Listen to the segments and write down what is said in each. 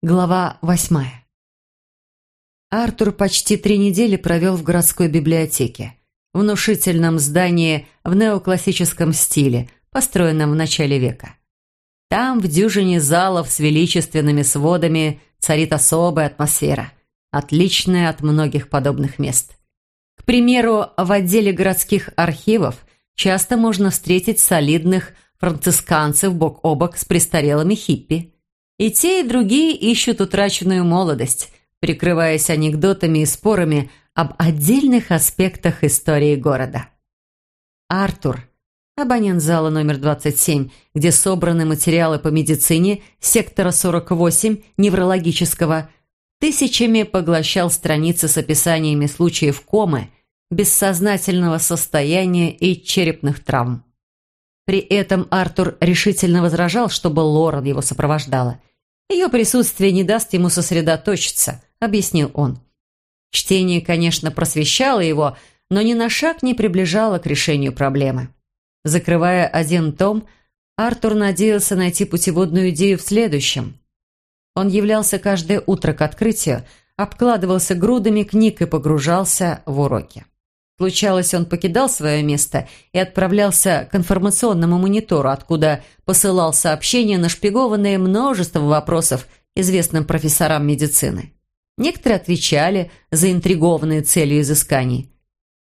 Глава восьмая. Артур почти три недели провел в городской библиотеке, внушительном здании в неоклассическом стиле, построенном в начале века. Там, в дюжине залов с величественными сводами, царит особая атмосфера, отличная от многих подобных мест. К примеру, в отделе городских архивов часто можно встретить солидных францисканцев бок о бок с престарелыми хиппи – и те, и другие ищут утраченную молодость, прикрываясь анекдотами и спорами об отдельных аспектах истории города. Артур, абонент зала номер 27, где собраны материалы по медицине сектора 48 неврологического, тысячами поглощал страницы с описаниями случаев комы, бессознательного состояния и черепных травм. При этом Артур решительно возражал, чтобы Лорен его сопровождала, ее присутствие не даст ему сосредоточиться», — объяснил он. Чтение, конечно, просвещало его, но ни на шаг не приближало к решению проблемы. Закрывая один том, Артур надеялся найти путеводную идею в следующем. Он являлся каждое утро к открытию, обкладывался грудами книг и погружался в уроки. Случалось, он покидал свое место и отправлялся к информационному монитору, откуда посылал сообщения, нашпигованные множеством вопросов известным профессорам медицины. Некоторые отвечали, заинтригованные целью изысканий.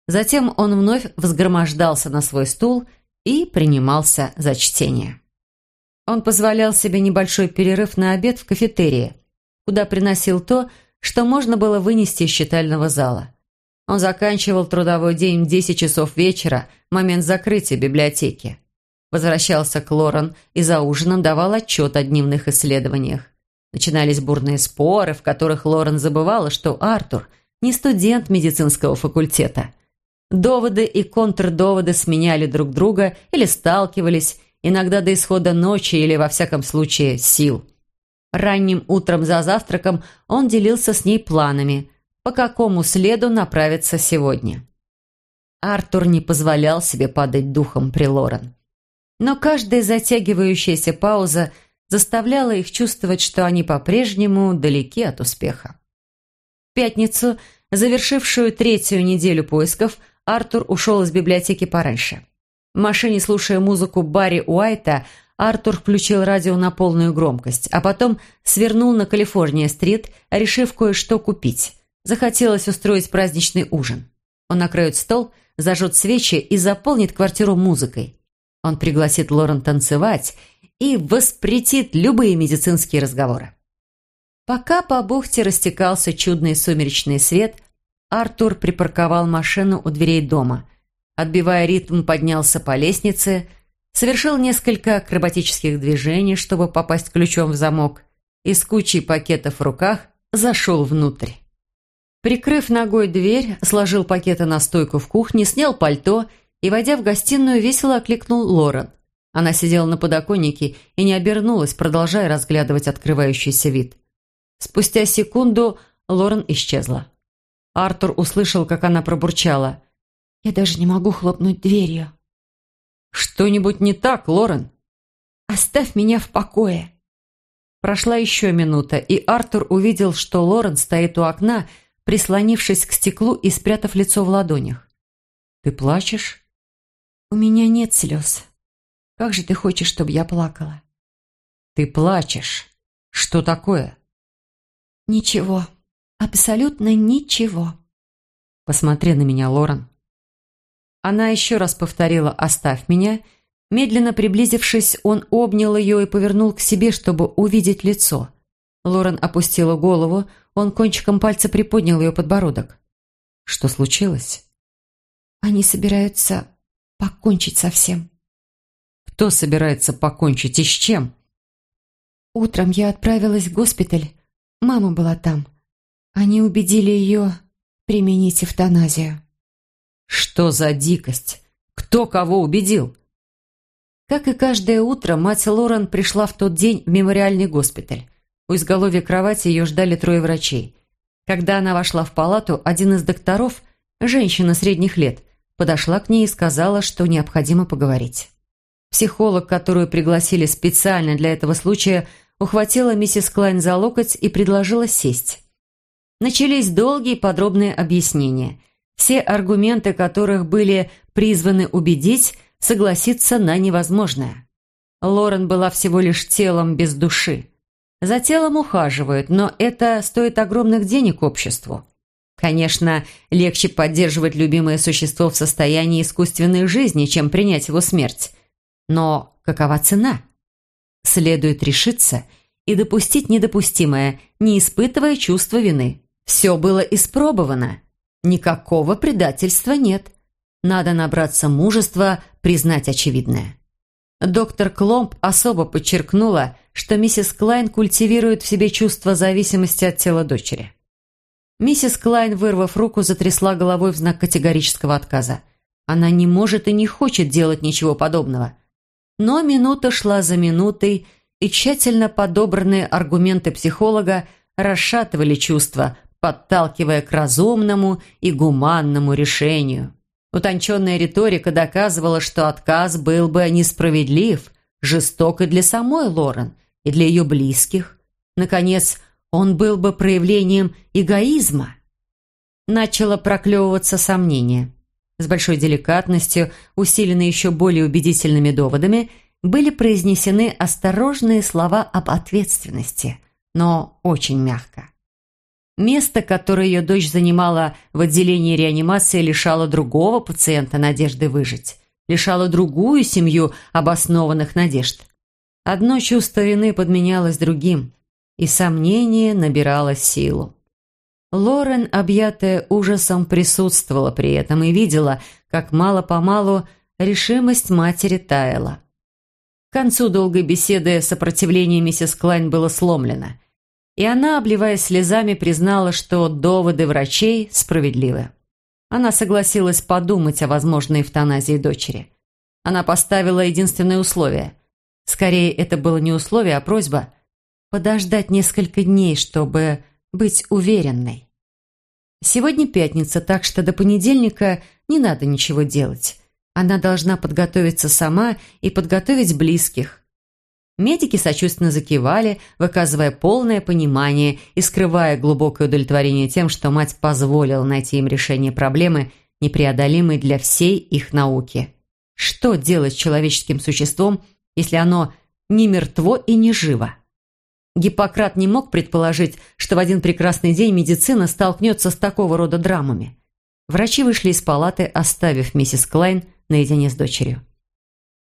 Затем он вновь взгромождался на свой стул и принимался за чтение. Он позволял себе небольшой перерыв на обед в кафетерии, куда приносил то, что можно было вынести из читального зала. Он заканчивал трудовой день в 10 часов вечера, момент закрытия библиотеки. Возвращался к Лорен и за ужином давал отчет о дневных исследованиях. Начинались бурные споры, в которых Лорен забывала, что Артур не студент медицинского факультета. Доводы и контрдоводы сменяли друг друга или сталкивались, иногда до исхода ночи или, во всяком случае, сил. Ранним утром за завтраком он делился с ней планами – по какому следу направиться сегодня. Артур не позволял себе падать духом при Лорен. Но каждая затягивающаяся пауза заставляла их чувствовать, что они по-прежнему далеки от успеха. В пятницу, завершившую третью неделю поисков, Артур ушел из библиотеки пораньше. В машине, слушая музыку Барри Уайта, Артур включил радио на полную громкость, а потом свернул на Калифорния-стрит, решив кое-что купить. Захотелось устроить праздничный ужин. Он накроет стол, зажжет свечи и заполнит квартиру музыкой. Он пригласит Лорен танцевать и воспретит любые медицинские разговоры. Пока по бухте растекался чудный сумеречный свет, Артур припарковал машину у дверей дома. Отбивая ритм, поднялся по лестнице, совершил несколько акробатических движений, чтобы попасть ключом в замок, и с кучей пакетов в руках зашел внутрь. Прикрыв ногой дверь, сложил пакеты на стойку в кухне, снял пальто и, войдя в гостиную, весело окликнул Лорен. Она сидела на подоконнике и не обернулась, продолжая разглядывать открывающийся вид. Спустя секунду Лорен исчезла. Артур услышал, как она пробурчала. «Я даже не могу хлопнуть дверью». «Что-нибудь не так, Лорен?» «Оставь меня в покое». Прошла еще минута, и Артур увидел, что Лорен стоит у окна прислонившись к стеклу и спрятав лицо в ладонях. «Ты плачешь?» «У меня нет слез. Как же ты хочешь, чтобы я плакала?» «Ты плачешь. Что такое?» «Ничего. Абсолютно ничего». «Посмотри на меня, Лорен». Она еще раз повторила «оставь меня». Медленно приблизившись, он обнял ее и повернул к себе, чтобы увидеть лицо. Лорен опустила голову, он кончиком пальца приподнял ее подбородок. «Что случилось?» «Они собираются покончить со всем». «Кто собирается покончить и с чем?» «Утром я отправилась в госпиталь. Мама была там. Они убедили ее применить эвтаназию». «Что за дикость? Кто кого убедил?» Как и каждое утро, мать Лорен пришла в тот день в мемориальный госпиталь. У изголовья кровати ее ждали трое врачей. Когда она вошла в палату, один из докторов, женщина средних лет, подошла к ней и сказала, что необходимо поговорить. Психолог, которую пригласили специально для этого случая, ухватила миссис Клайн за локоть и предложила сесть. Начались долгие подробные объяснения, все аргументы которых были призваны убедить согласиться на невозможное. Лорен была всего лишь телом без души. За телом ухаживают, но это стоит огромных денег обществу. Конечно, легче поддерживать любимое существо в состоянии искусственной жизни, чем принять его смерть. Но какова цена? Следует решиться и допустить недопустимое, не испытывая чувства вины. Все было испробовано. Никакого предательства нет. Надо набраться мужества признать очевидное. Доктор Кломп особо подчеркнула, что миссис Клайн культивирует в себе чувство зависимости от тела дочери. Миссис Клайн, вырвав руку, затрясла головой в знак категорического отказа. Она не может и не хочет делать ничего подобного. Но минута шла за минутой, и тщательно подобранные аргументы психолога расшатывали чувства, подталкивая к разумному и гуманному решению. Утонченная риторика доказывала, что отказ был бы несправедлив, жесток и для самой Лорен, и для ее близких. Наконец, он был бы проявлением эгоизма. Начало проклевываться сомнение. С большой деликатностью, усиленной еще более убедительными доводами, были произнесены осторожные слова об ответственности, но очень мягко. Место, которое ее дочь занимала в отделении реанимации, лишало другого пациента надежды выжить, лишало другую семью обоснованных надежд. Одно чувство вины подменялось другим, и сомнение набирало силу. Лорен, объятая ужасом, присутствовала при этом и видела, как мало-помалу решимость матери таяла. К концу долгой беседы сопротивление миссис Клайн было сломлено – и она, обливаясь слезами, признала, что доводы врачей справедливы. Она согласилась подумать о возможной эвтаназии дочери. Она поставила единственное условие. Скорее, это было не условие, а просьба подождать несколько дней, чтобы быть уверенной. Сегодня пятница, так что до понедельника не надо ничего делать. Она должна подготовиться сама и подготовить близких, Медики сочувственно закивали, выказывая полное понимание и скрывая глубокое удовлетворение тем, что мать позволила найти им решение проблемы, непреодолимой для всей их науки. Что делать с человеческим существом, если оно не мертво и не живо? Гиппократ не мог предположить, что в один прекрасный день медицина столкнется с такого рода драмами. Врачи вышли из палаты, оставив миссис Клайн наедине с дочерью.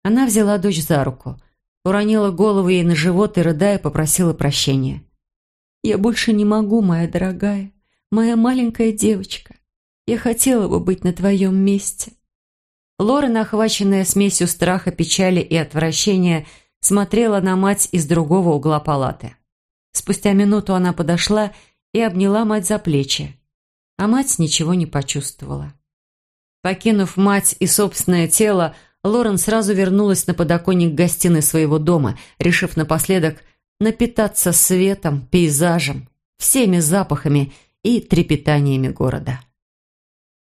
Она взяла дочь за руку – уронила голову ей на живот и, рыдая, попросила прощения. «Я больше не могу, моя дорогая, моя маленькая девочка. Я хотела бы быть на твоем месте». Лорен, охваченная смесью страха, печали и отвращения, смотрела на мать из другого угла палаты. Спустя минуту она подошла и обняла мать за плечи, а мать ничего не почувствовала. Покинув мать и собственное тело, Лорен сразу вернулась на подоконник гостиной своего дома, решив напоследок напитаться светом, пейзажем, всеми запахами и трепетаниями города.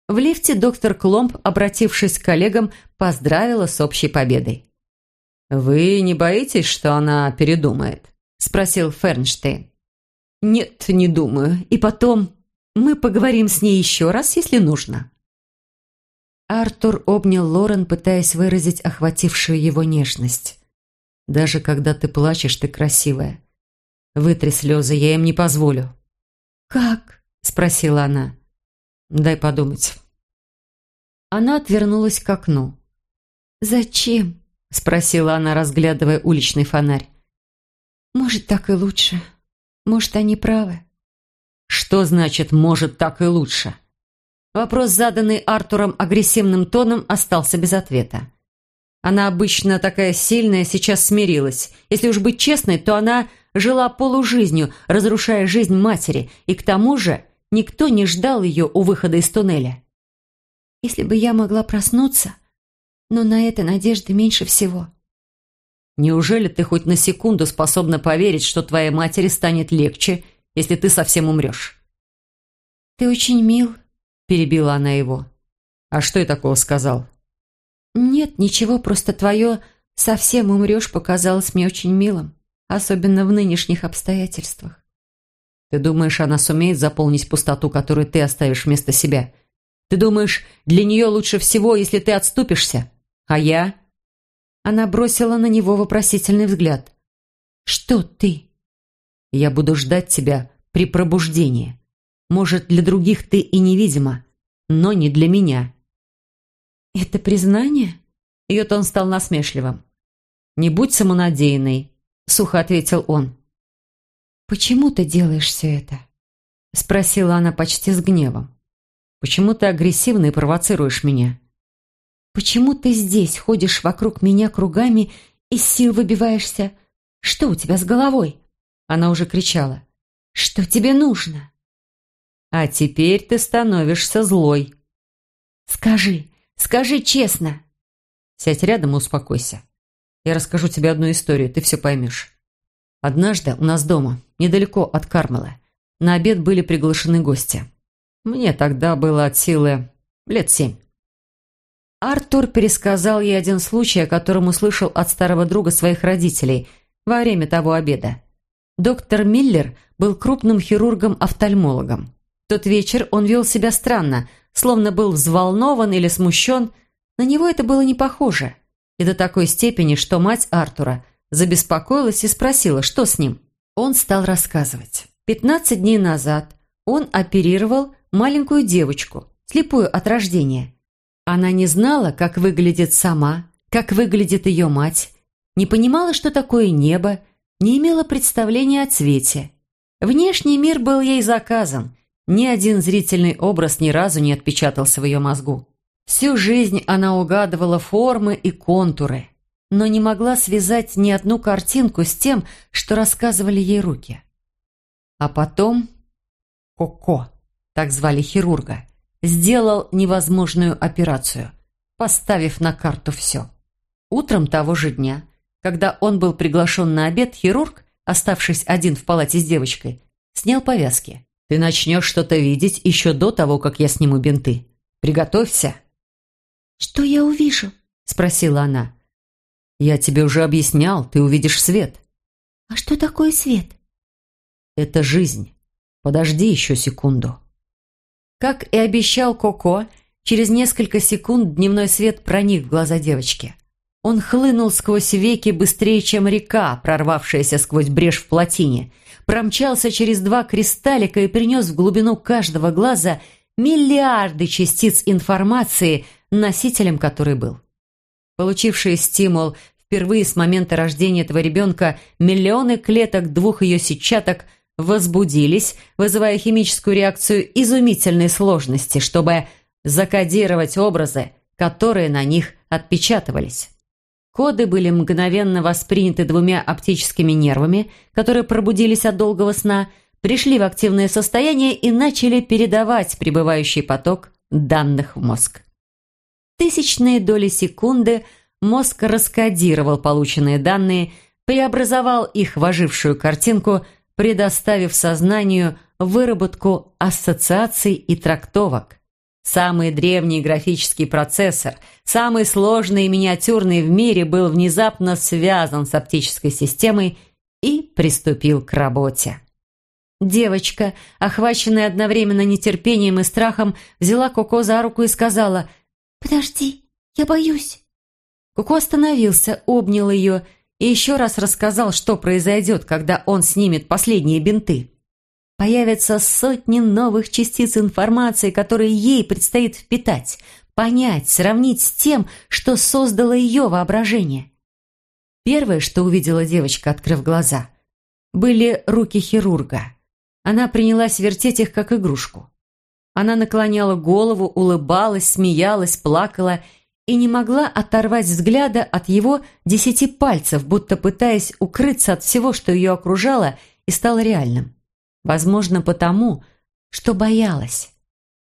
В лифте доктор Кломп, обратившись к коллегам, поздравила с общей победой. «Вы не боитесь, что она передумает?» – спросил Фернштейн. «Нет, не думаю. И потом, мы поговорим с ней еще раз, если нужно». Артур обнял Лорен, пытаясь выразить охватившую его нежность. «Даже когда ты плачешь, ты красивая. Вытри слезы, я им не позволю». «Как?» – спросила она. «Дай подумать». Она отвернулась к окну. «Зачем?» – спросила она, разглядывая уличный фонарь. «Может, так и лучше. Может, они правы». «Что значит «может, так и лучше»?» Вопрос, заданный Артуром агрессивным тоном, остался без ответа. Она обычно такая сильная, сейчас смирилась. Если уж быть честной, то она жила полужизнью, разрушая жизнь матери, и к тому же никто не ждал ее у выхода из туннеля. «Если бы я могла проснуться, но на это надежды меньше всего». «Неужели ты хоть на секунду способна поверить, что твоей матери станет легче, если ты совсем умрешь?» «Ты очень мил перебила она его. «А что я такого сказал?» «Нет, ничего, просто твое «совсем умрешь» показалось мне очень милым». особенно в нынешних обстоятельствах. Ты думаешь, она сумеет заполнить пустоту, которую ты оставишь вместо себя? Ты думаешь, для нее лучше всего, если ты отступишься? А я? Она бросила на него вопросительный взгляд. «Что ты?» «Я буду ждать тебя при пробуждении. Может, для других ты и невидима, но не для меня». «Это признание?» Ее тон стал насмешливым. «Не будь самонадеянной», — сухо ответил он. «Почему ты делаешь все это?» — спросила она почти с гневом. «Почему ты агрессивно и провоцируешь меня?» «Почему ты здесь ходишь вокруг меня кругами и сил выбиваешься? Что у тебя с головой?» Она уже кричала. «Что тебе нужно?» «А теперь ты становишься злой». «Скажи, скажи честно». «Сядь рядом и успокойся. Я расскажу тебе одну историю, ты все поймешь. Однажды у нас дома, недалеко от Кармела, на обед были приглашены гости. Мне тогда было от силы лет семь. Артур пересказал ей один случай, о котором услышал от старого друга своих родителей во время того обеда. Доктор Миллер был крупным хирургом-офтальмологом. В тот вечер он вел себя странно, словно был взволнован или смущен. На него это было не похоже. И до такой степени, что мать Артура забеспокоилась и спросила, что с ним. Он стал рассказывать. 15 дней назад он оперировал маленькую девочку, слепую от рождения. Она не знала, как выглядит сама, как выглядит ее мать, не понимала, что такое небо, не имела представления о цвете. Внешний мир был ей заказан, ни один зрительный образ ни разу не отпечатался в ее мозгу. Всю жизнь она угадывала формы и контуры, но не могла связать ни одну картинку с тем, что рассказывали ей руки. А потом Коко, так звали хирурга, сделал невозможную операцию, поставив на карту все. Утром того же дня, когда он был приглашен на обед, хирург, оставшись один в палате с девочкой, снял повязки. «Ты начнешь что-то видеть еще до того, как я сниму бинты. Приготовься!» «Что я увижу?» – спросила она. «Я тебе уже объяснял, ты увидишь свет». «А что такое свет?» «Это жизнь. Подожди еще секунду». Как и обещал Коко, через несколько секунд дневной свет проник в глаза девочки. Он хлынул сквозь веки быстрее, чем река, прорвавшаяся сквозь брешь в плотине, промчался через два кристаллика и принес в глубину каждого глаза миллиарды частиц информации, носителем которой был. Получившие стимул впервые с момента рождения этого ребенка миллионы клеток двух ее сетчаток возбудились, вызывая химическую реакцию изумительной сложности, чтобы закодировать образы, которые на них отпечатывались. Коды были мгновенно восприняты двумя оптическими нервами, которые пробудились от долгого сна, пришли в активное состояние и начали передавать прибывающий поток данных в мозг. Тысячные доли секунды мозг раскодировал полученные данные, преобразовал их в ожившую картинку, предоставив сознанию выработку ассоциаций и трактовок. Самый древний графический процессор, самый сложный и миниатюрный в мире, был внезапно связан с оптической системой и приступил к работе. Девочка, охваченная одновременно нетерпением и страхом, взяла Коко за руку и сказала «Подожди, я боюсь». Коко остановился, обнял ее и еще раз рассказал, что произойдет, когда он снимет последние бинты. Появятся сотни новых частиц информации, которые ей предстоит впитать, понять, сравнить с тем, что создало ее воображение. Первое, что увидела девочка, открыв глаза, были руки хирурга. Она принялась вертеть их, как игрушку. Она наклоняла голову, улыбалась, смеялась, плакала и не могла оторвать взгляда от его десяти пальцев, будто пытаясь укрыться от всего, что ее окружало и стало реальным. Возможно, потому, что боялась.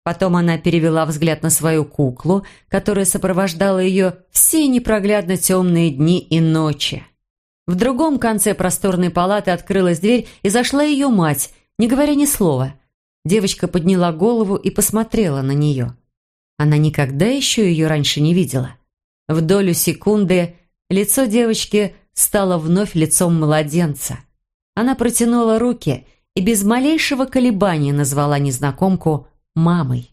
Потом она перевела взгляд на свою куклу, которая сопровождала ее все непроглядно темные дни и ночи. В другом конце просторной палаты открылась дверь, и зашла ее мать, не говоря ни слова. Девочка подняла голову и посмотрела на нее. Она никогда еще ее раньше не видела. В долю секунды лицо девочки стала вновь лицом младенца. Она протянула руки и без малейшего колебания назвала незнакомку мамой.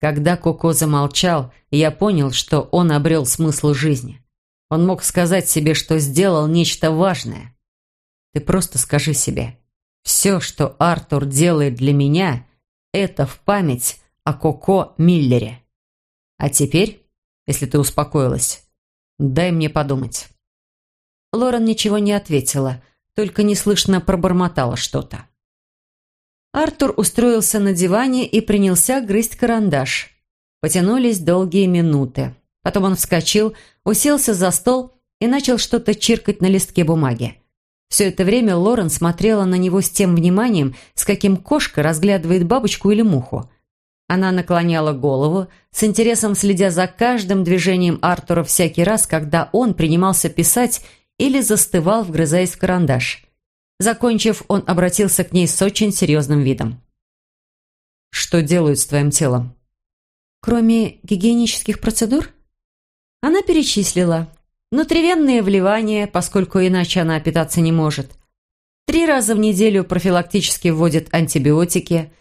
Когда Коко замолчал, я понял, что он обрел смысл жизни. Он мог сказать себе, что сделал нечто важное. Ты просто скажи себе, все, что Артур делает для меня, это в память о Коко Миллере. А теперь, если ты успокоилась, дай мне подумать». Лорен ничего не ответила, только неслышно пробормотала что-то. Артур устроился на диване и принялся грызть карандаш. Потянулись долгие минуты. Потом он вскочил, уселся за стол и начал что-то чиркать на листке бумаги. Все это время Лорен смотрела на него с тем вниманием, с каким кошка разглядывает бабочку или муху. Она наклоняла голову, с интересом следя за каждым движением Артура всякий раз, когда он принимался писать или застывал, вгрызаясь в карандаш. Закончив, он обратился к ней с очень серьезным видом. «Что делают с твоим телом?» «Кроме гигиенических процедур?» Она перечислила. Внутривенные вливания, поскольку иначе она питаться не может. Три раза в неделю профилактически вводят антибиотики.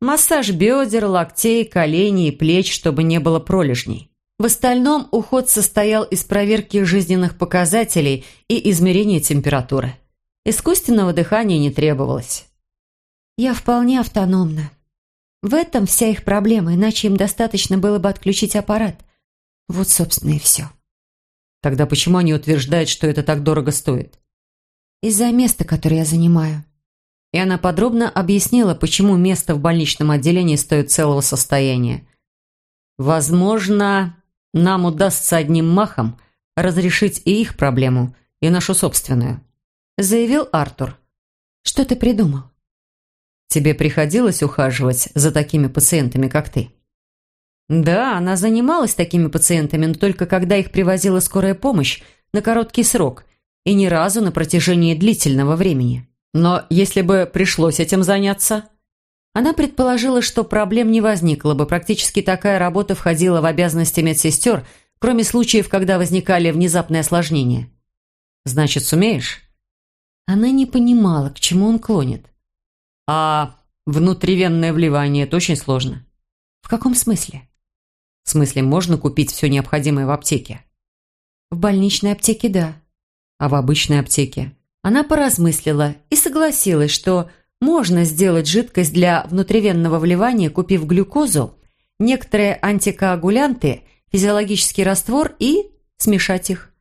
Массаж бедер, локтей, коленей и плеч, чтобы не было пролежней. В остальном уход состоял из проверки жизненных показателей и измерения температуры. Искусственного дыхания не требовалось. Я вполне автономна. В этом вся их проблема, иначе им достаточно было бы отключить аппарат. Вот, собственно, и все. Тогда почему они утверждают, что это так дорого стоит? Из-за места, которое я занимаю. И она подробно объяснила, почему место в больничном отделении стоит целого состояния. Возможно, нам удастся одним махом разрешить и их проблему, и нашу собственную заявил Артур. «Что ты придумал?» «Тебе приходилось ухаживать за такими пациентами, как ты?» «Да, она занималась такими пациентами, но только когда их привозила скорая помощь на короткий срок и ни разу на протяжении длительного времени. Но если бы пришлось этим заняться...» Она предположила, что проблем не возникло бы. Практически такая работа входила в обязанности медсестер, кроме случаев, когда возникали внезапные осложнения. «Значит, сумеешь?» Она не понимала, к чему он клонит. «А внутривенное вливание – это очень сложно». «В каком смысле?» «В смысле, можно купить все необходимое в аптеке?» «В больничной аптеке – да». «А в обычной аптеке?» Она поразмыслила и согласилась, что можно сделать жидкость для внутривенного вливания, купив глюкозу, некоторые антикоагулянты, физиологический раствор и смешать их.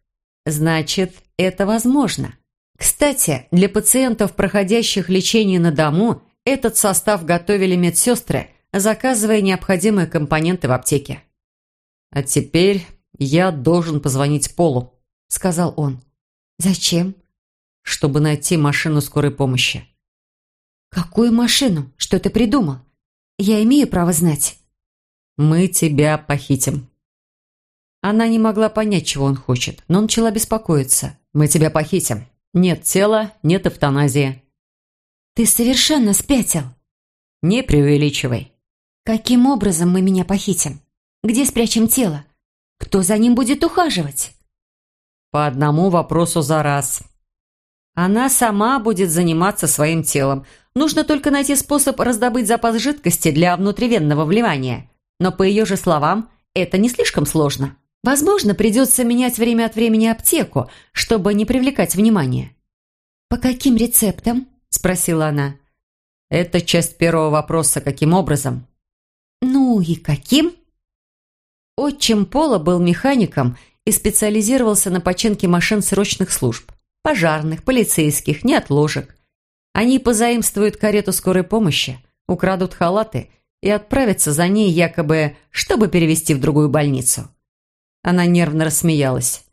Значит, это возможно. Кстати, для пациентов, проходящих лечение на дому, этот состав готовили медсестры, заказывая необходимые компоненты в аптеке. «А теперь я должен позвонить Полу», — сказал он. «Зачем?» «Чтобы найти машину скорой помощи». «Какую машину? Что ты придумал? Я имею право знать». «Мы тебя похитим». Она не могла понять, чего он хочет, но начала беспокоиться. «Мы тебя похитим. Нет тела, нет эвтаназии. Ты совершенно спятил. Не преувеличивай. Каким образом мы меня похитим? Где спрячем тело? Кто за ним будет ухаживать? По одному вопросу за раз. Она сама будет заниматься своим телом. Нужно только найти способ раздобыть запас жидкости для внутривенного вливания. Но, по ее же словам, это не слишком сложно. Возможно, придется менять время от времени аптеку, чтобы не привлекать внимания. «По каким рецептам?» – спросила она. «Это часть первого вопроса. Каким образом?» «Ну и каким?» Отчим Пола был механиком и специализировался на починке машин срочных служб. Пожарных, полицейских, неотложек. Они позаимствуют карету скорой помощи, украдут халаты и отправятся за ней якобы, чтобы перевести в другую больницу. Она нервно рассмеялась.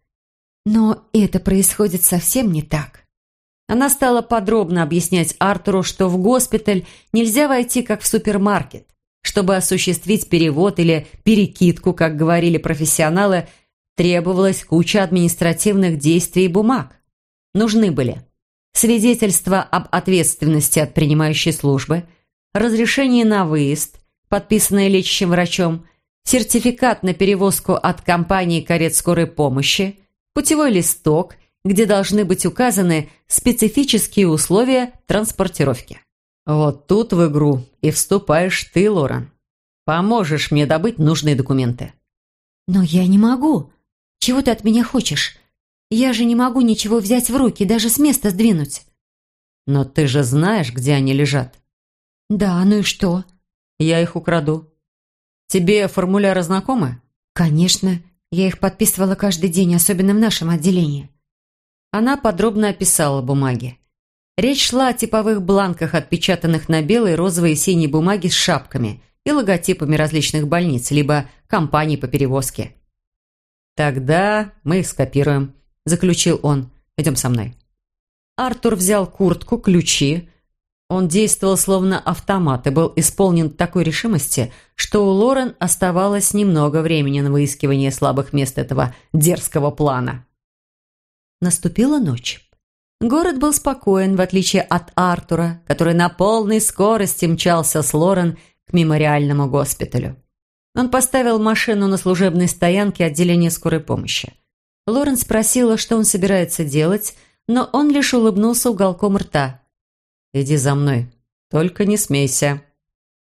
«Но это происходит совсем не так». Она стала подробно объяснять Артуру, что в госпиталь нельзя войти как в супермаркет. Чтобы осуществить перевод или перекидку, как говорили профессионалы, требовалась куча административных действий и бумаг. Нужны были свидетельство об ответственности от принимающей службы, разрешение на выезд, подписанное лечащим врачом – сертификат на перевозку от компании карет скорой помощи, путевой листок, где должны быть указаны специфические условия транспортировки. Вот тут в игру и вступаешь ты, Лорен. Поможешь мне добыть нужные документы. Но я не могу. Чего ты от меня хочешь? Я же не могу ничего взять в руки, даже с места сдвинуть. Но ты же знаешь, где они лежат. Да, ну и что? Я их украду. Тебе формуляры знакомы? Конечно. Я их подписывала каждый день, особенно в нашем отделении. Она подробно описала бумаги. Речь шла о типовых бланках, отпечатанных на белой, розовой и синей бумаге с шапками и логотипами различных больниц, либо компаний по перевозке. «Тогда мы их скопируем», – заключил он. «Идем со мной». Артур взял куртку, ключи, он действовал словно автомат и был исполнен такой решимости, что у Лорен оставалось немного времени на выискивание слабых мест этого дерзкого плана. Наступила ночь. Город был спокоен, в отличие от Артура, который на полной скорости мчался с Лорен к мемориальному госпиталю. Он поставил машину на служебной стоянке отделения скорой помощи. Лорен спросила, что он собирается делать, но он лишь улыбнулся уголком рта – «Иди за мной. Только не смейся».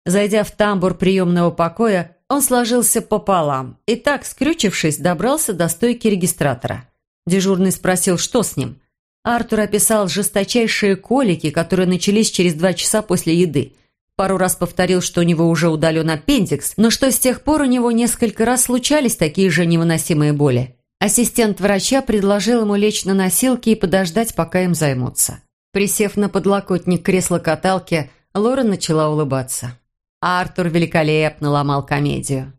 Зайдя в тамбур приемного покоя, он сложился пополам и так, скрючившись, добрался до стойки регистратора. Дежурный спросил, что с ним. Артур описал жесточайшие колики, которые начались через два часа после еды. Пару раз повторил, что у него уже удален аппендикс, но что с тех пор у него несколько раз случались такие же невыносимые боли. Ассистент врача предложил ему лечь на носилки и подождать, пока им займутся. Присев на подлокотник кресла-каталки, Лора начала улыбаться. А Артур великолепно ломал комедию.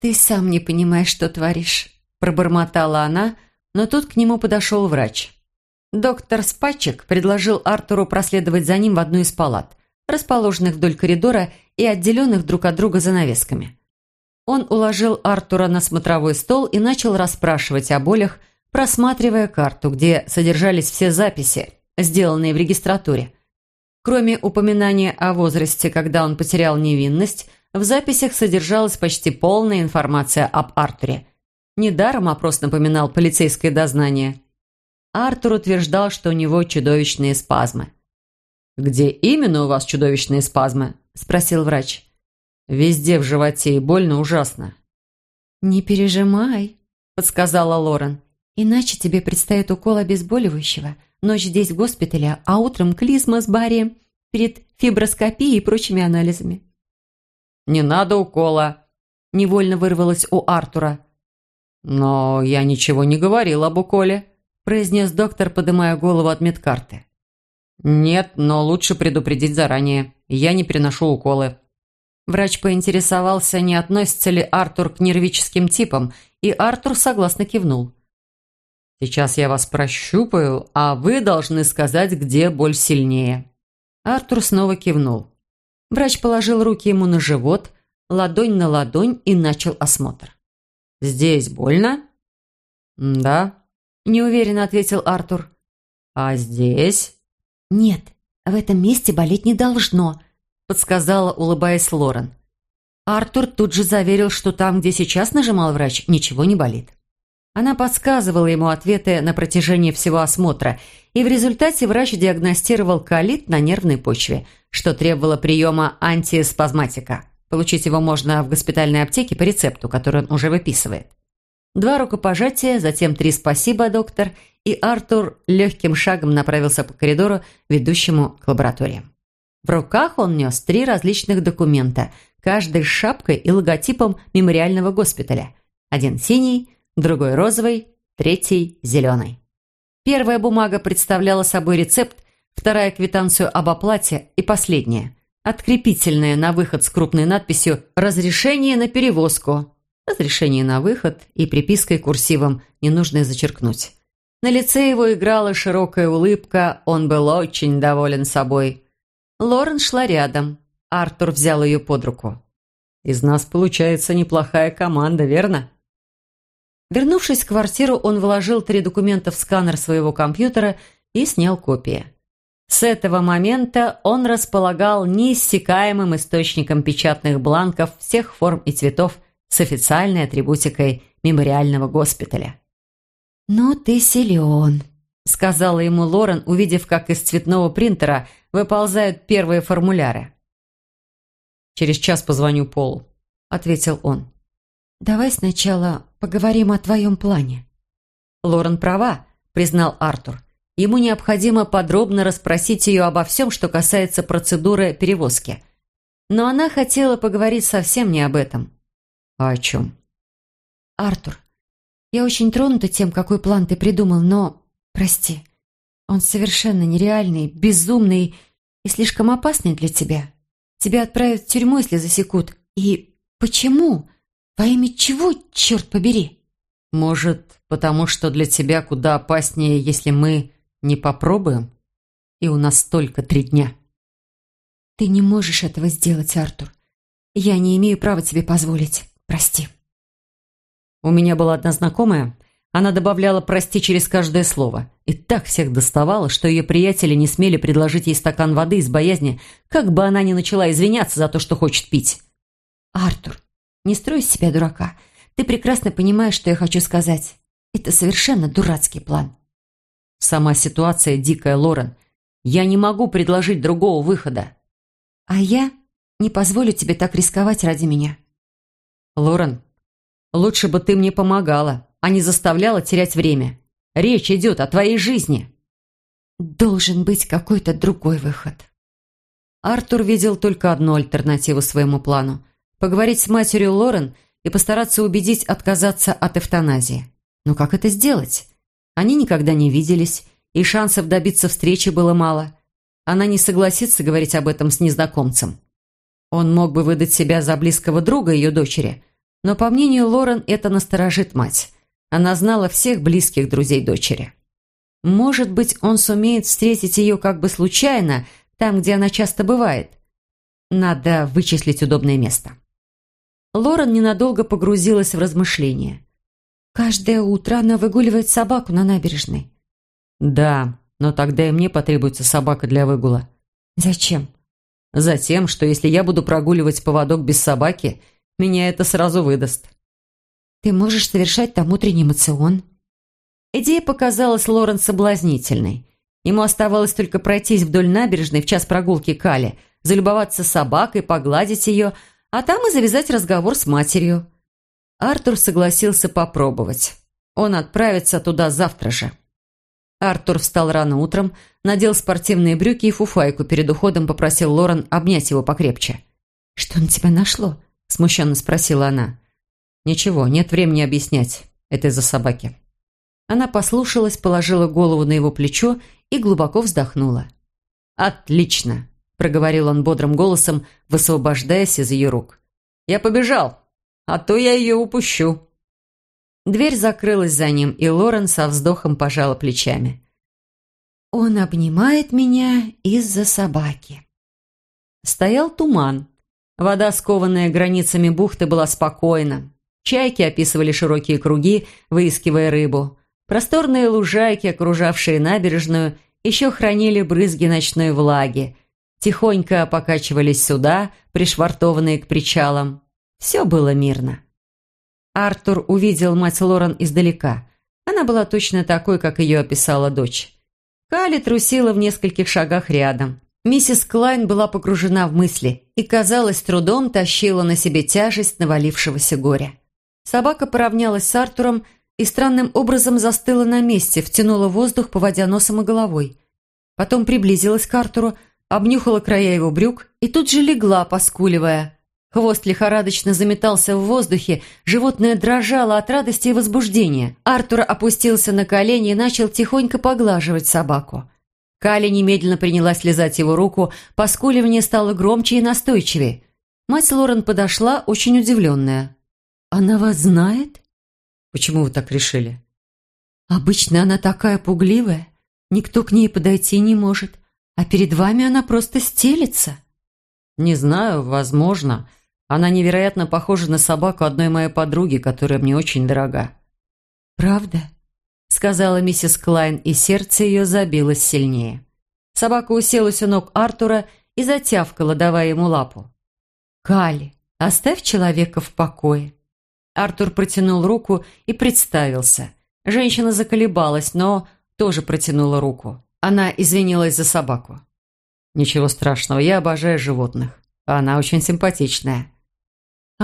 «Ты сам не понимаешь, что творишь», – пробормотала она, но тут к нему подошел врач. Доктор Спачек предложил Артуру проследовать за ним в одну из палат, расположенных вдоль коридора и отделенных друг от друга занавесками. Он уложил Артура на смотровой стол и начал расспрашивать о болях, просматривая карту, где содержались все записи, сделанные в регистратуре. Кроме упоминания о возрасте, когда он потерял невинность, в записях содержалась почти полная информация об Артуре. Недаром опрос напоминал полицейское дознание. Артур утверждал, что у него чудовищные спазмы. «Где именно у вас чудовищные спазмы?» – спросил врач. «Везде в животе и больно ужасно». «Не пережимай», – подсказала Лорен. «Иначе тебе предстоит укол обезболивающего – Ночь здесь в госпитале, а утром клизма с барием перед фиброскопией и прочими анализами. «Не надо укола», – невольно вырвалось у Артура. «Но я ничего не говорил об уколе», – произнес доктор, поднимая голову от медкарты. «Нет, но лучше предупредить заранее. Я не переношу уколы». Врач поинтересовался, не относится ли Артур к нервическим типам, и Артур согласно кивнул. Сейчас я вас прощупаю, а вы должны сказать, где боль сильнее». Артур снова кивнул. Врач положил руки ему на живот, ладонь на ладонь и начал осмотр. «Здесь больно?» «Да», – неуверенно ответил Артур. «А здесь?» «Нет, в этом месте болеть не должно», – подсказала, улыбаясь Лорен. Артур тут же заверил, что там, где сейчас нажимал врач, ничего не болит. Она подсказывала ему ответы на протяжении всего осмотра, и в результате врач диагностировал колит на нервной почве, что требовало приема антиспазматика. Получить его можно в госпитальной аптеке по рецепту, который он уже выписывает. Два рукопожатия, затем три «спасибо, доктор», и Артур легким шагом направился по коридору, ведущему к лабораториям. В руках он нес три различных документа, каждый с шапкой и логотипом мемориального госпиталя. Один синий – другой розовый, третий зеленый. Первая бумага представляла собой рецепт, вторая – квитанцию об оплате и последняя – открепительная на выход с крупной надписью «Разрешение на перевозку». Разрешение на выход и припиской курсивом не нужно зачеркнуть. На лице его играла широкая улыбка, он был очень доволен собой. Лорен шла рядом. Артур взял ее под руку. «Из нас получается неплохая команда, верно?» Вернувшись в квартиру, он вложил три документа в сканер своего компьютера и снял копии. С этого момента он располагал неиссякаемым источником печатных бланков всех форм и цветов с официальной атрибутикой мемориального госпиталя. «Ну ты силен», — сказала ему Лорен, увидев, как из цветного принтера выползают первые формуляры. «Через час позвоню Полу», — ответил он. «Давай сначала поговорим о твоем плане». Лорен права, признал Артур. Ему необходимо подробно расспросить ее обо всем, что касается процедуры перевозки. Но она хотела поговорить совсем не об этом. А о чем? «Артур, я очень тронута тем, какой план ты придумал, но, прости, он совершенно нереальный, безумный и слишком опасный для тебя. Тебя отправят в тюрьму, если засекут. И почему? Во имя чего, черт побери?» «Может, потому что для тебя куда опаснее, если мы не попробуем? И у нас только три дня». «Ты не можешь этого сделать, Артур. Я не имею права тебе позволить. Прости». У меня была одна знакомая. Она добавляла «прости» через каждое слово. И так всех доставала, что ее приятели не смели предложить ей стакан воды из боязни, как бы она ни начала извиняться за то, что хочет пить. «Артур, не строй из себя дурака. Ты прекрасно понимаешь, что я хочу сказать. Это совершенно дурацкий план». Сама ситуация дикая, Лорен. Я не могу предложить другого выхода. А я не позволю тебе так рисковать ради меня. Лорен, лучше бы ты мне помогала, а не заставляла терять время. Речь идет о твоей жизни. Должен быть какой-то другой выход. Артур видел только одну альтернативу своему плану. Поговорить с матерью Лорен и постараться убедить отказаться от эвтаназии. Но как это сделать? Они никогда не виделись, и шансов добиться встречи было мало. Она не согласится говорить об этом с незнакомцем. Он мог бы выдать себя за близкого друга ее дочери, но, по мнению Лорен, это насторожит мать. Она знала всех близких друзей дочери. Может быть, он сумеет встретить ее как бы случайно, там, где она часто бывает. Надо вычислить удобное место. Лорен ненадолго погрузилась в размышления. Каждое утро она выгуливает собаку на набережной. Да, но тогда и мне потребуется собака для выгула. Зачем? Затем, что если я буду прогуливать поводок без собаки, меня это сразу выдаст. Ты можешь совершать там утренний мацион. Идея показалась Лорен соблазнительной. Ему оставалось только пройтись вдоль набережной в час прогулки Кали, залюбоваться собакой, погладить ее, а там и завязать разговор с матерью. Артур согласился попробовать. Он отправится туда завтра же. Артур встал рано утром, надел спортивные брюки и фуфайку, перед уходом попросил Лорен обнять его покрепче. «Что на тебя нашло?» – смущенно спросила она. «Ничего, нет времени объяснять. Это из-за собаки». Она послушалась, положила голову на его плечо и глубоко вздохнула. «Отлично!» – проговорил он бодрым голосом, высвобождаясь из ее рук. «Я побежал!» а то я ее упущу». Дверь закрылась за ним, и Лорен со вздохом пожала плечами. «Он обнимает меня из-за собаки». Стоял туман. Вода, скованная границами бухты, была спокойна. Чайки описывали широкие круги, выискивая рыбу. Просторные лужайки, окружавшие набережную, еще хранили брызги ночной влаги. Тихонько покачивались сюда, пришвартованные к причалам. Все было мирно. Артур увидел мать Лорен издалека. Она была точно такой, как ее описала дочь. Кали трусила в нескольких шагах рядом. Миссис Клайн была погружена в мысли и, казалось, трудом тащила на себе тяжесть навалившегося горя. Собака поравнялась с Артуром и странным образом застыла на месте, втянула воздух, поводя носом и головой. Потом приблизилась к Артуру, обнюхала края его брюк и тут же легла, поскуливая. Хвост лихорадочно заметался в воздухе, животное дрожало от радости и возбуждения. Артур опустился на колени и начал тихонько поглаживать собаку. Кали немедленно принялась лизать его руку, поскуливание стало громче и настойчивее. Мать Лорен подошла, очень удивленная. «Она вас знает?» «Почему вы так решили?» «Обычно она такая пугливая. Никто к ней подойти не может. А перед вами она просто стелится». «Не знаю, возможно. Она невероятно похожа на собаку одной моей подруги, которая мне очень дорога». «Правда?» — сказала миссис Клайн, и сердце ее забилось сильнее. Собака уселась у ног Артура и затявкала, давая ему лапу. «Кали, оставь человека в покое». Артур протянул руку и представился. Женщина заколебалась, но тоже протянула руку. Она извинилась за собаку. «Ничего страшного, я обожаю животных. Она очень симпатичная».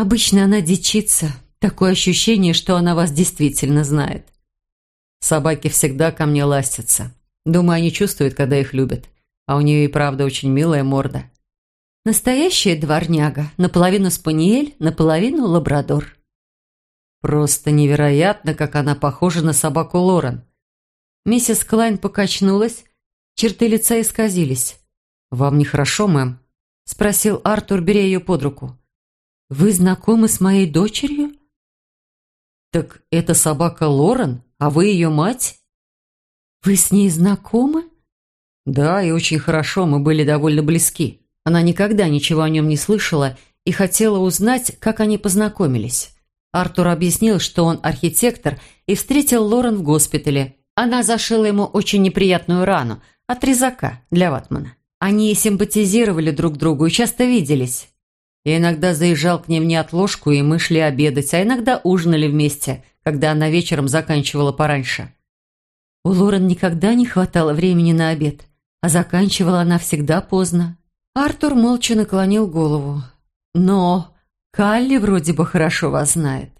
«Обычно она дичится. Такое ощущение, что она вас действительно знает». «Собаки всегда ко мне ластятся. Думаю, они чувствуют, когда их любят. А у нее и правда очень милая морда». «Настоящая дворняга. Наполовину спаниель, наполовину лабрадор». «Просто невероятно, как она похожа на собаку Лорен». Миссис Клайн покачнулась, черты лица исказились. «Вам нехорошо, мэм?» – спросил Артур, беря ее под руку. «Вы знакомы с моей дочерью?» «Так это собака Лорен, а вы ее мать?» «Вы с ней знакомы?» «Да, и очень хорошо, мы были довольно близки. Она никогда ничего о нем не слышала и хотела узнать, как они познакомились. Артур объяснил, что он архитектор и встретил Лорен в госпитале. Она зашила ему очень неприятную рану от резака для ватмана. Они симпатизировали друг другу и часто виделись. Я иногда заезжал к ним неотложку, и мы шли обедать, а иногда ужинали вместе, когда она вечером заканчивала пораньше. У Лорен никогда не хватало времени на обед, а заканчивала она всегда поздно. Артур молча наклонил голову. «Но Калли вроде бы хорошо вас знает».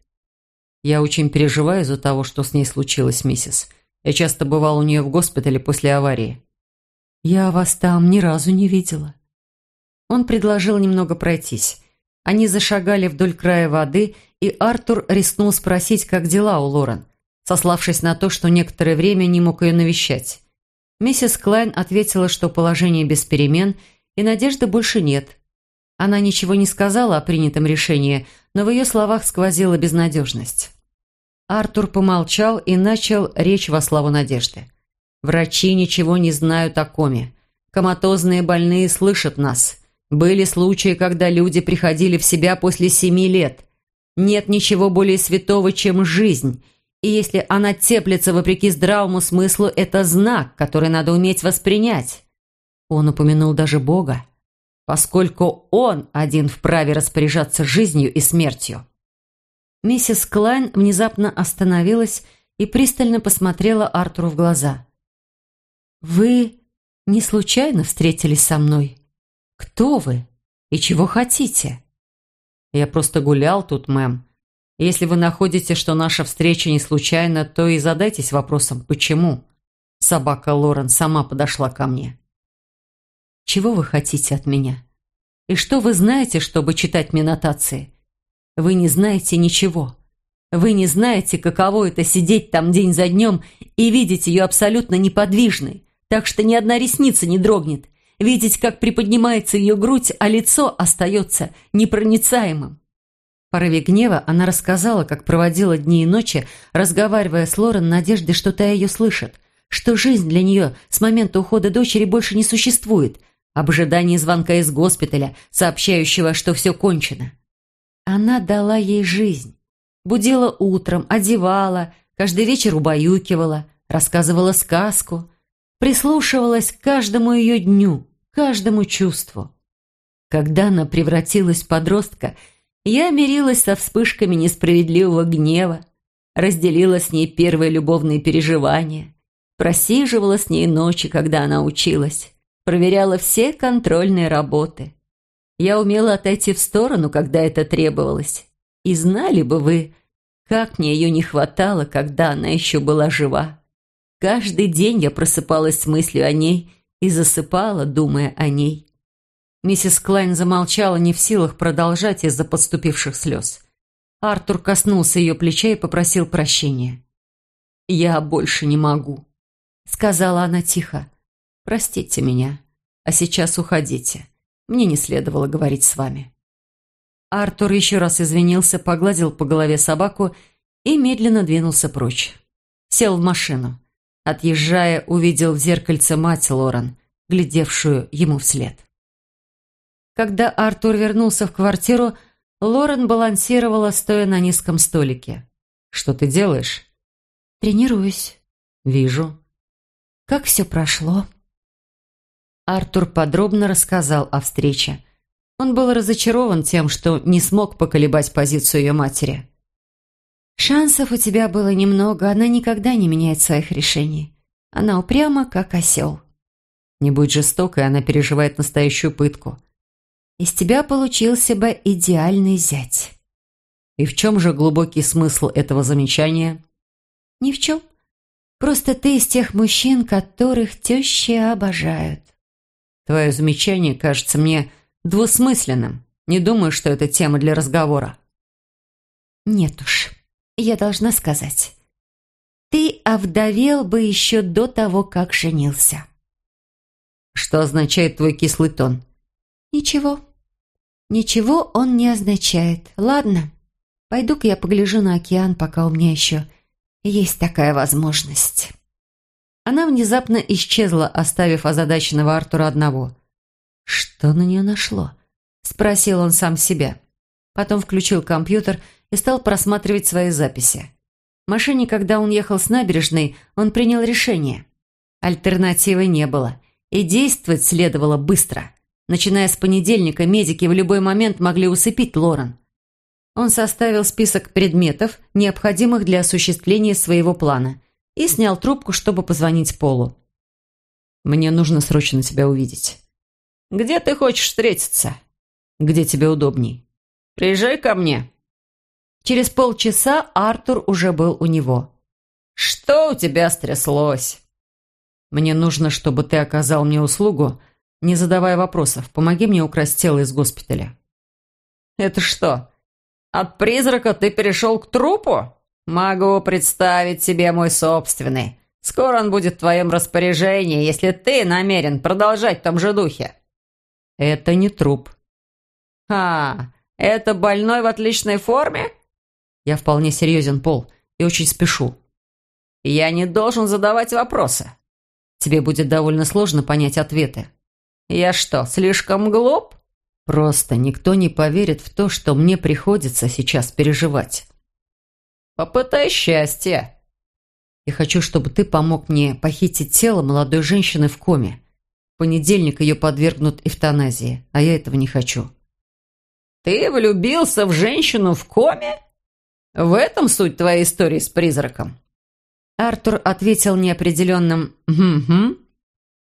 «Я очень переживаю из-за того, что с ней случилось, миссис. Я часто бывал у нее в госпитале после аварии». «Я вас там ни разу не видела». Он предложил немного пройтись. Они зашагали вдоль края воды, и Артур рискнул спросить, как дела у Лорен, сославшись на то, что некоторое время не мог ее навещать. Миссис Клайн ответила, что положение без перемен и надежды больше нет. Она ничего не сказала о принятом решении, но в ее словах сквозила безнадежность. Артур помолчал и начал речь во славу надежды. «Врачи ничего не знают о коме. Коматозные больные слышат нас. Были случаи, когда люди приходили в себя после семи лет. Нет ничего более святого, чем жизнь. И если она теплится вопреки здравому смыслу, это знак, который надо уметь воспринять». Он упомянул даже Бога поскольку он один вправе распоряжаться жизнью и смертью. Миссис Клайн внезапно остановилась и пристально посмотрела Артуру в глаза. «Вы не случайно встретились со мной? Кто вы и чего хотите?» «Я просто гулял тут, мэм. Если вы находите, что наша встреча не случайна, то и задайтесь вопросом, почему?» Собака Лорен сама подошла ко мне. Чего вы хотите от меня? И что вы знаете, чтобы читать мне нотации? Вы не знаете ничего. Вы не знаете, каково это сидеть там день за днем и видеть ее абсолютно неподвижной, так что ни одна ресница не дрогнет, видеть, как приподнимается ее грудь, а лицо остается непроницаемым. В порыве гнева она рассказала, как проводила дни и ночи, разговаривая с Лорен надеждой, что та ее слышит, что жизнь для нее с момента ухода дочери больше не существует, об ожидании звонка из госпиталя, сообщающего, что все кончено. Она дала ей жизнь. Будила утром, одевала, каждый вечер убаюкивала, рассказывала сказку, прислушивалась к каждому ее дню, каждому чувству. Когда она превратилась в подростка, я мирилась со вспышками несправедливого гнева, разделила с ней первые любовные переживания, просиживала с ней ночи, когда она училась проверяла все контрольные работы. Я умела отойти в сторону, когда это требовалось. И знали бы вы, как мне ее не хватало, когда она еще была жива. Каждый день я просыпалась с мыслью о ней и засыпала, думая о ней. Миссис Клайн замолчала, не в силах продолжать из-за подступивших слез. Артур коснулся ее плеча и попросил прощения. «Я больше не могу», — сказала она тихо. Простите меня, а сейчас уходите. Мне не следовало говорить с вами». Артур еще раз извинился, погладил по голове собаку и медленно двинулся прочь. Сел в машину. Отъезжая, увидел в зеркальце мать Лорен, глядевшую ему вслед. Когда Артур вернулся в квартиру, Лорен балансировала, стоя на низком столике. «Что ты делаешь?» «Тренируюсь». «Вижу». «Как все прошло?» Артур подробно рассказал о встрече. Он был разочарован тем, что не смог поколебать позицию ее матери. «Шансов у тебя было немного, она никогда не меняет своих решений. Она упряма, как осел. Не будь жестокой, она переживает настоящую пытку. Из тебя получился бы идеальный зять. И в чем же глубокий смысл этого замечания? Ни в чем. Просто ты из тех мужчин, которых тещи обожают. Твое замечание кажется мне двусмысленным. Не думаю, что это тема для разговора. Нет уж, я должна сказать. Ты овдовел бы еще до того, как женился. Что означает твой кислый тон? Ничего. Ничего он не означает. Ладно, пойду-ка я погляжу на океан, пока у меня еще есть такая возможность. Она внезапно исчезла, оставив озадаченного Артура одного. Что на нее нашло? Спросил он сам себя. Потом включил компьютер и стал просматривать свои записи. В машине, когда он ехал с набережной, он принял решение. Альтернативы не было, и действовать следовало быстро. Начиная с понедельника, медики в любой момент могли усыпить Лорен. Он составил список предметов, необходимых для осуществления своего плана, и снял трубку, чтобы позвонить Полу. «Мне нужно срочно тебя увидеть». «Где ты хочешь встретиться?» «Где тебе удобней?» «Приезжай ко мне». Через полчаса Артур уже был у него. «Что у тебя стряслось?» «Мне нужно, чтобы ты оказал мне услугу, не задавая вопросов. Помоги мне украсть тело из госпиталя». «Это что, от призрака ты перешел к трупу? Могу представить себе мой собственный. Скоро он будет в твоем распоряжении, если ты намерен продолжать в том же духе». «Это не труп». «А, это больной в отличной форме?» Я вполне серьезен, Пол, и очень спешу. Я не должен задавать вопросы. Тебе будет довольно сложно понять ответы. Я что, слишком глуп? Просто никто не поверит в то, что мне приходится сейчас переживать. Попытай счастье. Я хочу, чтобы ты помог мне похитить тело молодой женщины в коме. В понедельник ее подвергнут эвтаназии, а я этого не хочу. Ты влюбился в женщину в коме? В этом суть твоей истории с призраком?» Артур ответил неопределенным «Угу».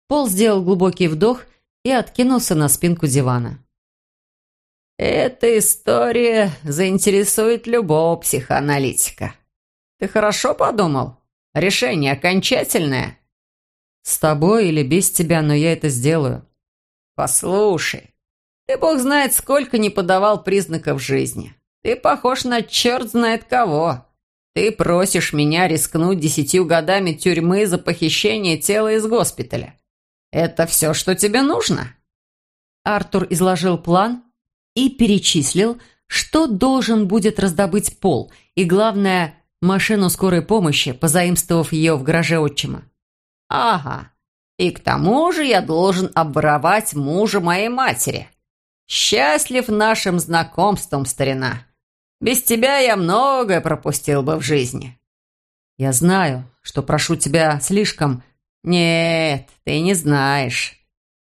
Пол сделал глубокий вдох и откинулся на спинку дивана. «Эта история заинтересует любого психоаналитика. Ты хорошо подумал? Решение окончательное?» «С тобой или без тебя, но я это сделаю». «Послушай, ты бог знает, сколько не подавал признаков жизни. Ты похож на черт знает кого. Ты просишь меня рискнуть десятью годами тюрьмы за похищение тела из госпиталя. Это все, что тебе нужно?» Артур изложил план и перечислил, что должен будет раздобыть Пол, и, главное, машину скорой помощи, позаимствовав ее в гараже отчима. «Ага, и к тому же я должен обворовать мужа моей матери. Счастлив нашим знакомством, старина. Без тебя я многое пропустил бы в жизни. Я знаю, что прошу тебя слишком... Нет, ты не знаешь.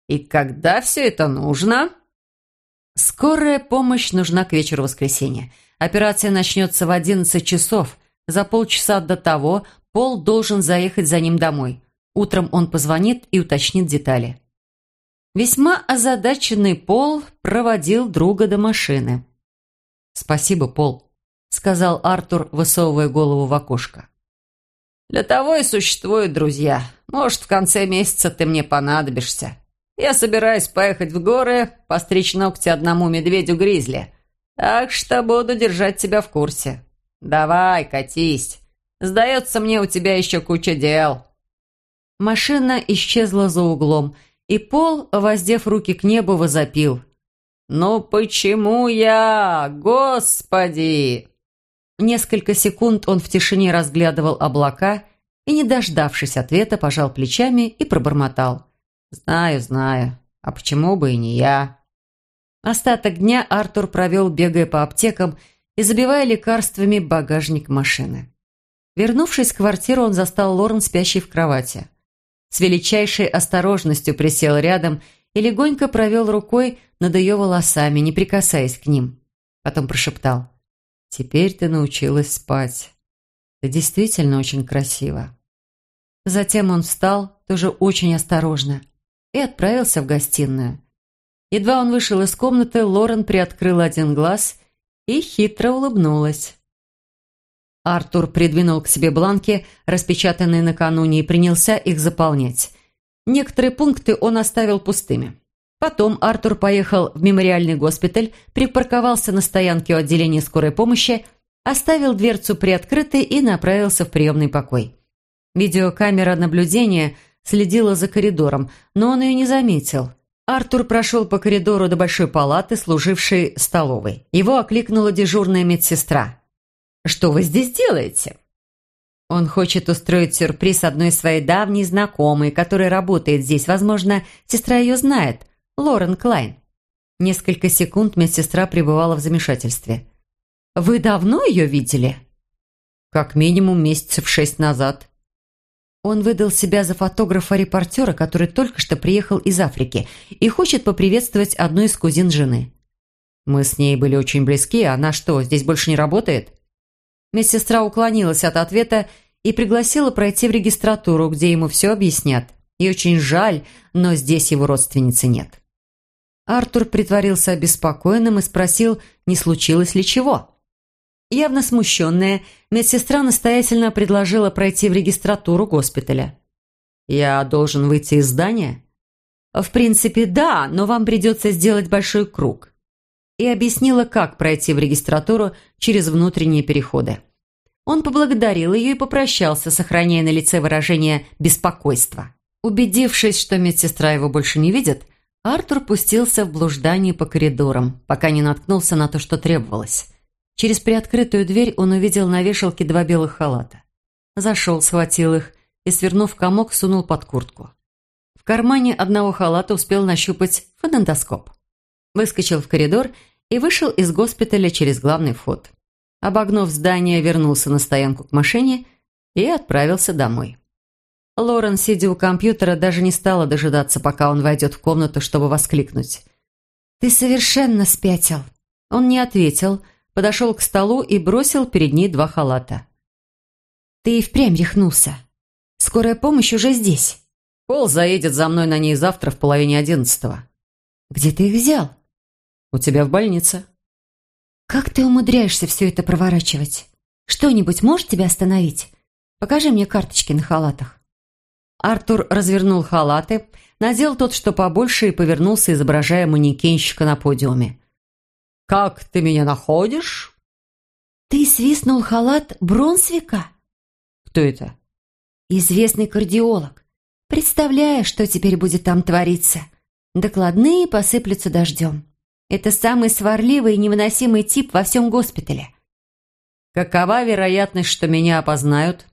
И когда все это нужно? Скорая помощь нужна к вечеру воскресенья. Операция начнется в 11 часов. За полчаса до того Пол должен заехать за ним домой. Утром он позвонит и уточнит детали. Весьма озадаченный Пол проводил друга до машины. «Спасибо, Пол», — сказал Артур, высовывая голову в окошко. «Для того и существуют друзья. Может, в конце месяца ты мне понадобишься. Я собираюсь поехать в горы, постричь ногти одному медведю-гризли. Так что буду держать тебя в курсе. Давай, катись. Сдается мне, у тебя еще куча дел». Машина исчезла за углом, и Пол, воздев руки к небу, возопил — «Ну почему я? Господи!» Несколько секунд он в тишине разглядывал облака и, не дождавшись ответа, пожал плечами и пробормотал. «Знаю, знаю. А почему бы и не я?» Остаток дня Артур провел, бегая по аптекам и забивая лекарствами багажник машины. Вернувшись в квартиру, он застал Лорен спящей в кровати. С величайшей осторожностью присел рядом и легонько провел рукой над ее волосами, не прикасаясь к ним. Потом прошептал. «Теперь ты научилась спать. Ты действительно очень красива». Затем он встал, тоже очень осторожно, и отправился в гостиную. Едва он вышел из комнаты, Лорен приоткрыл один глаз и хитро улыбнулась. Артур придвинул к себе бланки, распечатанные накануне, и принялся их заполнять. Некоторые пункты он оставил пустыми. Потом Артур поехал в мемориальный госпиталь, припарковался на стоянке у отделения скорой помощи, оставил дверцу приоткрытой и направился в приемный покой. Видеокамера наблюдения следила за коридором, но он ее не заметил. Артур прошел по коридору до большой палаты, служившей столовой. Его окликнула дежурная медсестра. «Что вы здесь делаете?» Он хочет устроить сюрприз одной своей давней знакомой, которая работает здесь. Возможно, сестра ее знает – Лорен Клайн. Несколько секунд медсестра пребывала в замешательстве. «Вы давно ее видели?» «Как минимум месяцев шесть назад». Он выдал себя за фотографа-репортера, который только что приехал из Африки и хочет поприветствовать одну из кузин жены. «Мы с ней были очень близки. Она что, здесь больше не работает?» Медсестра уклонилась от ответа и пригласила пройти в регистратуру, где ему все объяснят. И очень жаль, но здесь его родственницы нет. Артур притворился обеспокоенным и спросил, не случилось ли чего. Явно смущенная, медсестра настоятельно предложила пройти в регистратуру госпиталя. «Я должен выйти из здания?» «В принципе, да, но вам придется сделать большой круг». И объяснила, как пройти в регистратуру через внутренние переходы. Он поблагодарил ее и попрощался, сохраняя на лице выражение беспокойства. Убедившись, что медсестра его больше не видит, Артур пустился в блуждание по коридорам, пока не наткнулся на то, что требовалось. Через приоткрытую дверь он увидел на вешалке два белых халата. Зашел, схватил их и, свернув комок, сунул под куртку. В кармане одного халата успел нащупать фонендоскоп. Выскочил в коридор и вышел из госпиталя через главный вход. Обогнув здание, вернулся на стоянку к машине и отправился домой. Лорен, сидя у компьютера, даже не стала дожидаться, пока он войдет в комнату, чтобы воскликнуть. «Ты совершенно спятил!» Он не ответил, подошел к столу и бросил перед ней два халата. «Ты и впрямь рехнулся. Скорая помощь уже здесь». «Пол заедет за мной на ней завтра в половине одиннадцатого». «Где ты их взял?» «У тебя в больнице». «Как ты умудряешься все это проворачивать? Что-нибудь может тебя остановить? Покажи мне карточки на халатах». Артур развернул халаты, надел тот, что побольше, и повернулся, изображая манекенщика на подиуме. «Как ты меня находишь?» «Ты свистнул халат Бронсвика?» «Кто это?» «Известный кардиолог. Представляю, что теперь будет там твориться. Докладные посыплются дождем. Это самый сварливый и невыносимый тип во всем госпитале». «Какова вероятность, что меня опознают?»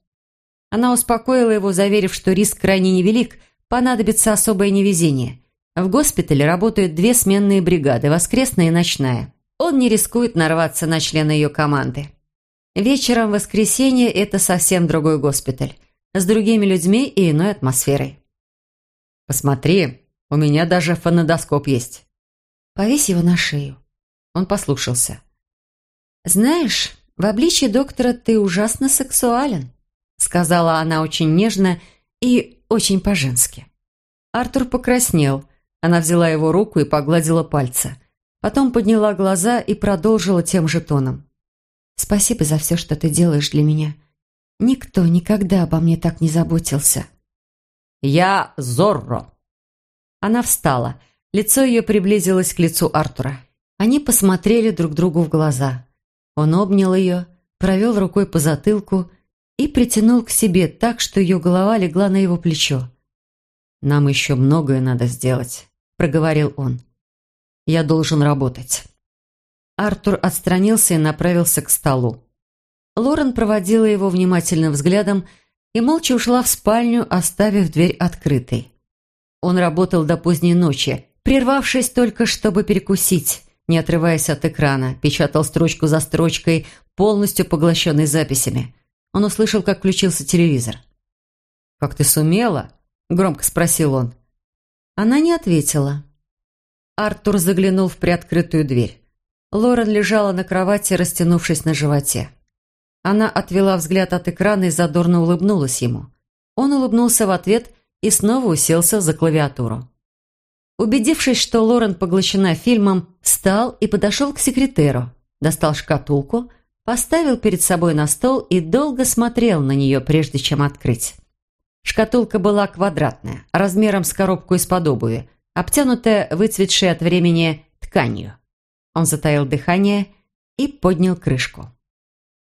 Она успокоила его, заверив, что риск крайне невелик, понадобится особое невезение. В госпитале работают две сменные бригады, воскресная и ночная. Он не рискует нарваться на члена ее команды. Вечером в воскресенье это совсем другой госпиталь, с другими людьми и иной атмосферой. «Посмотри, у меня даже фонодоскоп есть». «Повесь его на шею». Он послушался. «Знаешь, в обличье доктора ты ужасно сексуален» сказала она очень нежно и очень по-женски. Артур покраснел. Она взяла его руку и погладила пальцы. Потом подняла глаза и продолжила тем же тоном. «Спасибо за все, что ты делаешь для меня. Никто никогда обо мне так не заботился». «Я Зорро». Она встала. Лицо ее приблизилось к лицу Артура. Они посмотрели друг другу в глаза. Он обнял ее, провел рукой по затылку и притянул к себе так, что ее голова легла на его плечо. «Нам еще многое надо сделать», — проговорил он. «Я должен работать». Артур отстранился и направился к столу. Лорен проводила его внимательным взглядом и молча ушла в спальню, оставив дверь открытой. Он работал до поздней ночи, прервавшись только, чтобы перекусить, не отрываясь от экрана, печатал строчку за строчкой, полностью поглощенной записями. Он услышал, как включился телевизор. «Как ты сумела?» – громко спросил он. Она не ответила. Артур заглянул в приоткрытую дверь. Лорен лежала на кровати, растянувшись на животе. Она отвела взгляд от экрана и задорно улыбнулась ему. Он улыбнулся в ответ и снова уселся за клавиатуру. Убедившись, что Лорен поглощена фильмом, встал и подошел к секретеру, достал шкатулку, поставил перед собой на стол и долго смотрел на нее, прежде чем открыть. Шкатулка была квадратная, размером с коробку из-под обуви, обтянутая выцветшей от времени тканью. Он затаил дыхание и поднял крышку.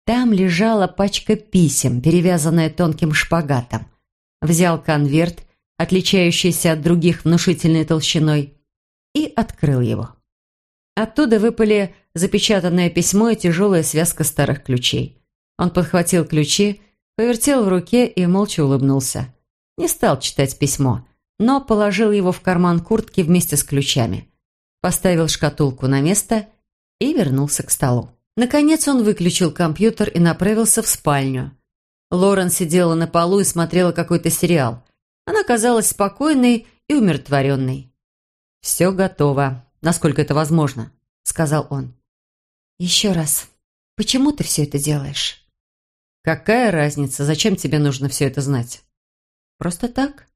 Там лежала пачка писем, перевязанная тонким шпагатом. Взял конверт, отличающийся от других внушительной толщиной, и открыл его. Оттуда выпали запечатанное письмо и тяжелая связка старых ключей. Он подхватил ключи, повертел в руке и молча улыбнулся. Не стал читать письмо, но положил его в карман куртки вместе с ключами. Поставил шкатулку на место и вернулся к столу. Наконец он выключил компьютер и направился в спальню. Лорен сидела на полу и смотрела какой-то сериал. Она казалась спокойной и умиротворенной. «Все готово, насколько это возможно», — сказал он. «Еще раз, почему ты все это делаешь?» «Какая разница? Зачем тебе нужно все это знать?» «Просто так».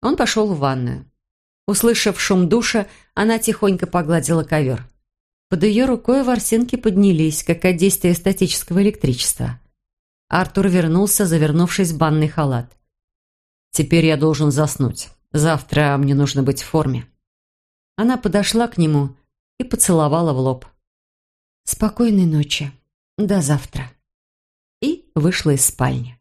Он пошел в ванную. Услышав шум душа, она тихонько погладила ковер. Под ее рукой ворсинки поднялись, как от действия статического электричества. Артур вернулся, завернувшись в банный халат. «Теперь я должен заснуть. Завтра мне нужно быть в форме». Она подошла к нему и поцеловала в лоб. «Спокойной ночи. До завтра». И вышла из спальни.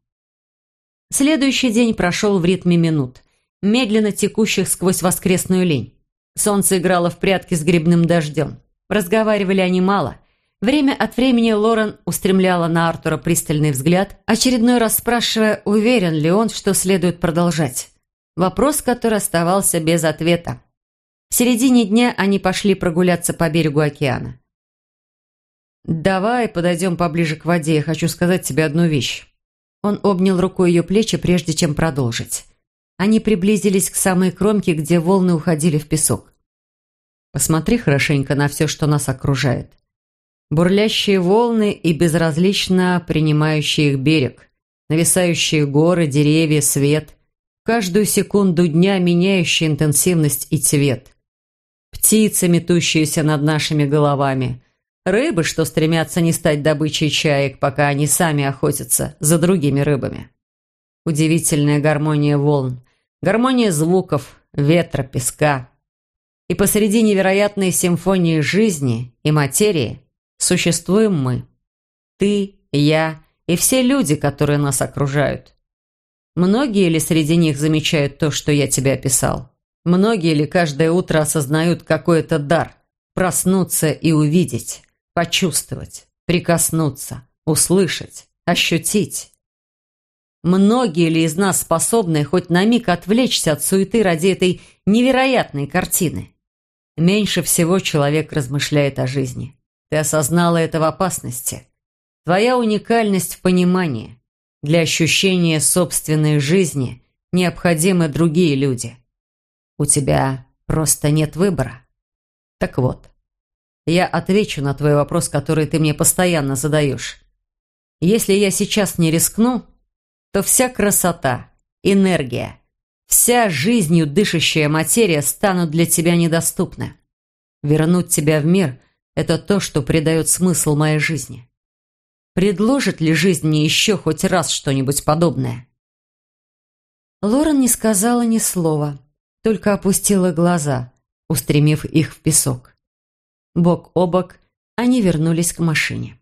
Следующий день прошел в ритме минут, медленно текущих сквозь воскресную лень. Солнце играло в прятки с грибным дождем. Разговаривали они мало. Время от времени Лорен устремляла на Артура пристальный взгляд, очередной раз спрашивая, уверен ли он, что следует продолжать. Вопрос, который оставался без ответа. В середине дня они пошли прогуляться по берегу океана. «Давай подойдем поближе к воде, я хочу сказать тебе одну вещь». Он обнял рукой ее плечи, прежде чем продолжить. Они приблизились к самой кромке, где волны уходили в песок. Посмотри хорошенько на все, что нас окружает. Бурлящие волны и безразлично принимающие их берег, нависающие горы, деревья, свет, каждую секунду дня меняющий интенсивность и цвет. Птицы, метущиеся над нашими головами, рыбы, что стремятся не стать добычей чаек, пока они сами охотятся за другими рыбами. Удивительная гармония волн, гармония звуков, ветра, песка – и посреди невероятной симфонии жизни и материи существуем мы. Ты, я и все люди, которые нас окружают. Многие ли среди них замечают то, что я тебе описал? Многие ли каждое утро осознают какой это дар – проснуться и увидеть, почувствовать, прикоснуться, услышать, ощутить? Многие ли из нас способны хоть на миг отвлечься от суеты ради этой невероятной картины? Меньше всего человек размышляет о жизни. Ты осознала это в опасности. Твоя уникальность в понимании. Для ощущения собственной жизни необходимы другие люди. У тебя просто нет выбора. Так вот, я отвечу на твой вопрос, который ты мне постоянно задаешь. Если я сейчас не рискну, то вся красота, энергия, Вся жизнью дышащая материя станут для тебя недоступны. Вернуть тебя в мир – это то, что придает смысл моей жизни. Предложит ли жизнь мне еще хоть раз что-нибудь подобное?» Лорен не сказала ни слова, только опустила глаза, устремив их в песок. Бок о бок они вернулись к машине.